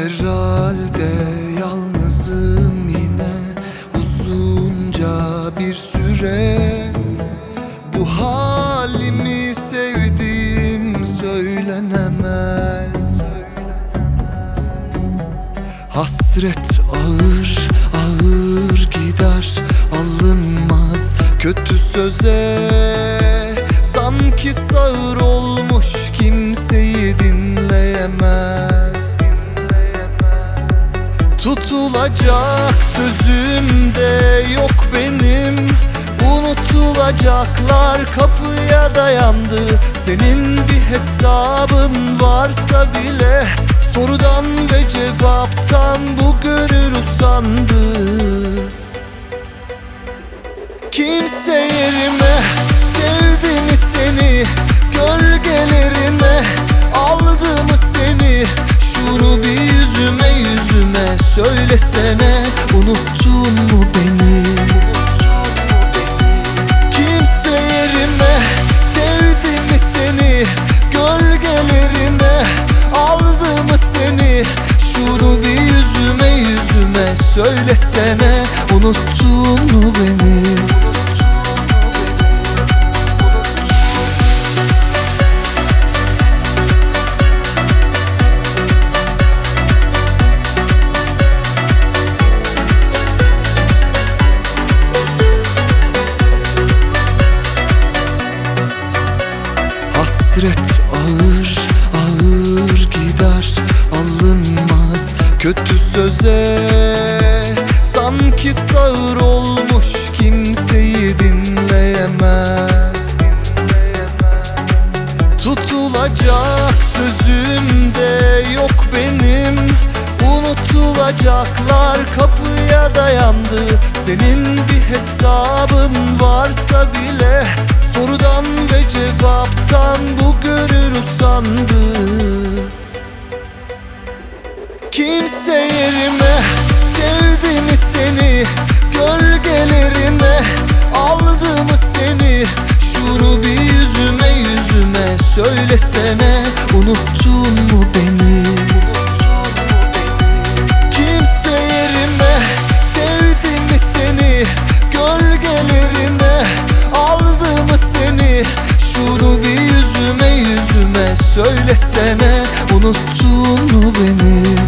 Herhalde yalnızım yine uzunca bir süre. Bu halimi sevdiğim söylenemez. Hasret ağır ağır gider alınmaz kötü söze. Sanki sağır olmuş kimseyi dinleyemez. Tutulacak sözümde yok benim. Unutulacaklar kapıya dayandı. Senin bir hesabın varsa bile Sorudan ve cevaptan bu gönül usandı. Kimse yerime söylesene Unuttun mu beni? Kimse yerime sevdi mi seni? Gölgelerine aldı mı seni? Şunu yüzüme yüzüme söylesene Unuttun mu beni söze Sanki sağır olmuş kimseyi dinleyemez. Tutulacak sözümde yok benim. Unutulacaklar kapıya dayandı. Senin bir hesabın varsa bile Sorudan ve cevaptan bu gönül usandı Kimse yerime sevdi mi seni. Gölgelerine aldı mı seni. Şunu bir yüzüme yüzüme söylesene. Unuttun mu beni? Kimse yerime mi seni. Gölgelerine aldı mı seni. Şunu bir yüzüme yüzüme söylesene. Unuttun mu beni?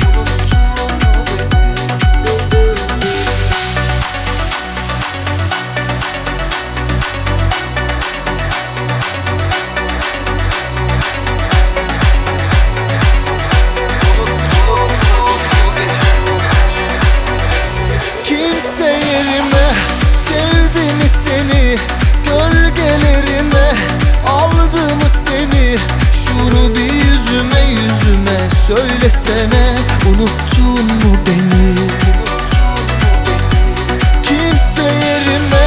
söylesene unuttun mu beni? Kimse yerine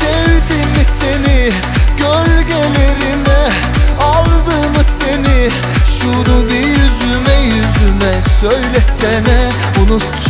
sevdi mi seni? Gölgelerine aldı mı seni? Şunu yüzüme yüzüme söylesene unuttun